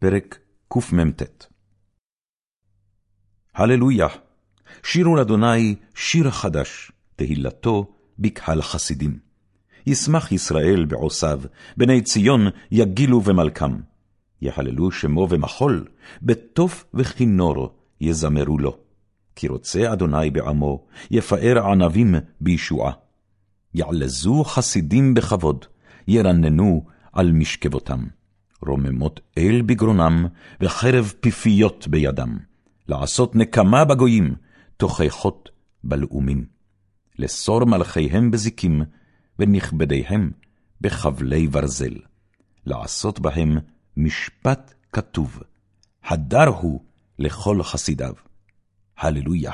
פרק קמ"ט הללויה, שירו לאדוני שיר חדש, תהילתו בקהל חסידים. ישמח ישראל בעושיו, בני ציון יגילו במלכם. יחללו שמו במחול, בתוף וכינור יזמרו לו. כי רוצה אדוני בעמו, יפאר ענבים בישועה. יעלזו חסידים בכבוד, ירננו על משכבותם. רוממות אל בגרונם, וחרב פיפיות בידם. לעשות נקמה בגויים, תוכחות בלאומים. לסור מלכיהם בזיקים, ונכבדיהם בחבלי ברזל. לעשות בהם משפט כתוב, הדר הוא לכל חסידיו. הללויה.